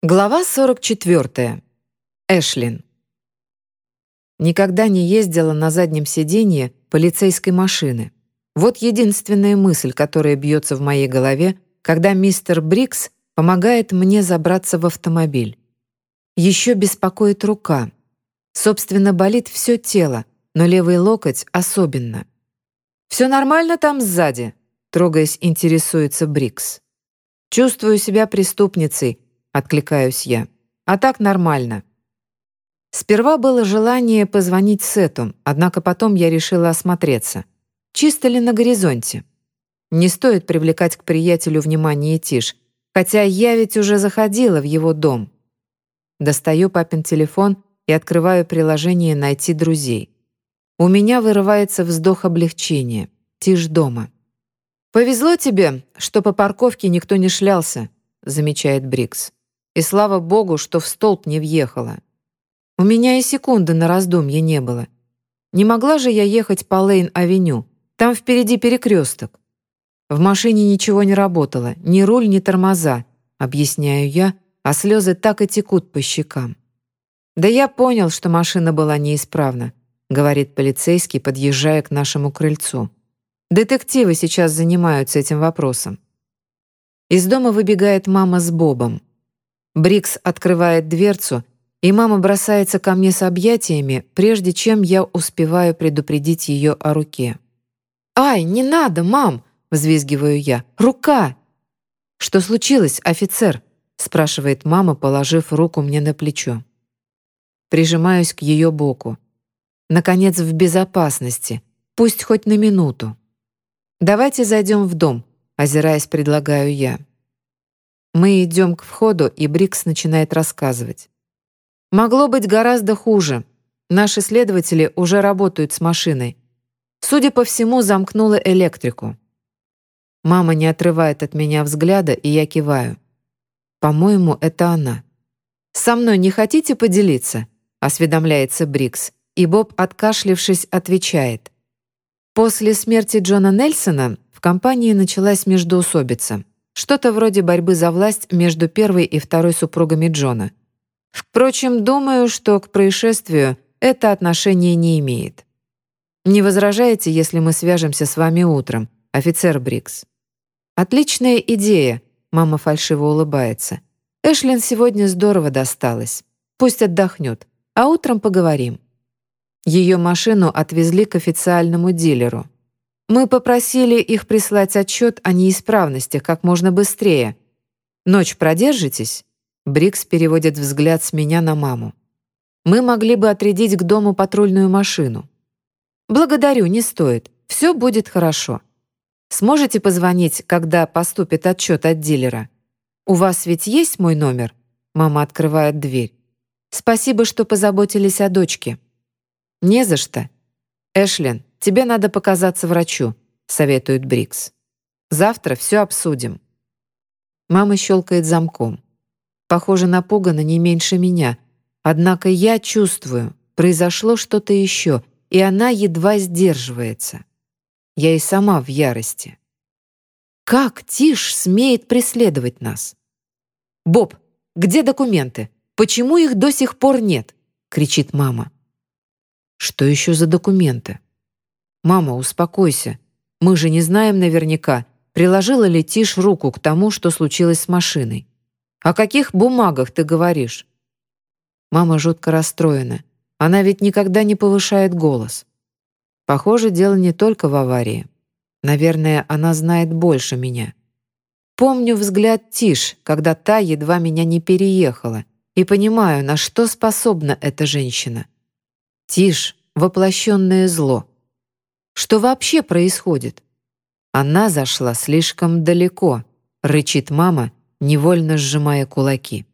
Глава 44. Эшлин. Никогда не ездила на заднем сиденье полицейской машины. Вот единственная мысль, которая бьется в моей голове, когда мистер Брикс помогает мне забраться в автомобиль. Еще беспокоит рука. Собственно, болит все тело, но левый локоть особенно. «Все нормально там сзади?» трогаясь, интересуется Брикс. «Чувствую себя преступницей», — откликаюсь я. «А так нормально». Сперва было желание позвонить Сету, однако потом я решила осмотреться. Чисто ли на горизонте? Не стоит привлекать к приятелю внимание Тиш, хотя я ведь уже заходила в его дом. Достаю папин телефон и открываю приложение «Найти друзей». У меня вырывается вздох облегчения. Тиш дома. «Повезло тебе, что по парковке никто не шлялся», замечает Брикс. И слава богу, что в столб не въехала. У меня и секунды на раздумье не было. Не могла же я ехать по Лейн-авеню. Там впереди перекресток. В машине ничего не работало, ни руль, ни тормоза, объясняю я, а слезы так и текут по щекам. «Да я понял, что машина была неисправна», говорит полицейский, подъезжая к нашему крыльцу. «Детективы сейчас занимаются этим вопросом». Из дома выбегает мама с Бобом. Брикс открывает дверцу, и мама бросается ко мне с объятиями, прежде чем я успеваю предупредить ее о руке. «Ай, не надо, мам!» — взвизгиваю я. «Рука!» «Что случилось, офицер?» — спрашивает мама, положив руку мне на плечо. Прижимаюсь к ее боку. Наконец, в безопасности. Пусть хоть на минуту. «Давайте зайдем в дом», — озираясь, предлагаю я. Мы идем к входу, и Брикс начинает рассказывать. «Могло быть гораздо хуже. Наши следователи уже работают с машиной. Судя по всему, замкнула электрику. Мама не отрывает от меня взгляда, и я киваю. По-моему, это она. «Со мной не хотите поделиться?» — осведомляется Брикс, и Боб, откашлившись, отвечает. После смерти Джона Нельсона в компании началась междоусобица. Что-то вроде борьбы за власть между первой и второй супругами Джона. Впрочем, думаю, что к происшествию это отношение не имеет. Не возражаете, если мы свяжемся с вами утром, офицер Брикс? Отличная идея, мама фальшиво улыбается. Эшлин сегодня здорово досталась. Пусть отдохнет, а утром поговорим. Ее машину отвезли к официальному дилеру. Мы попросили их прислать отчет о неисправностях как можно быстрее. Ночь продержитесь?» Брикс переводит взгляд с меня на маму. «Мы могли бы отрядить к дому патрульную машину». «Благодарю, не стоит. Все будет хорошо. Сможете позвонить, когда поступит отчет от дилера? У вас ведь есть мой номер?» Мама открывает дверь. «Спасибо, что позаботились о дочке». «Не за что. Эшлин, тебе надо показаться врачу», — советует Брикс. «Завтра все обсудим». Мама щелкает замком. Похоже, напугана не меньше меня. Однако я чувствую, произошло что-то еще, и она едва сдерживается. Я и сама в ярости. Как Тиш смеет преследовать нас? «Боб, где документы? Почему их до сих пор нет?» — кричит мама. «Что еще за документы?» «Мама, успокойся. Мы же не знаем наверняка, приложила ли Тиш руку к тому, что случилось с машиной. О каких бумагах ты говоришь?» Мама жутко расстроена. Она ведь никогда не повышает голос. Похоже, дело не только в аварии. Наверное, она знает больше меня. Помню взгляд Тиш, когда та едва меня не переехала, и понимаю, на что способна эта женщина. Тиш — воплощенное зло. Что вообще происходит? Она зашла слишком далеко, рычит мама, невольно сжимая кулаки.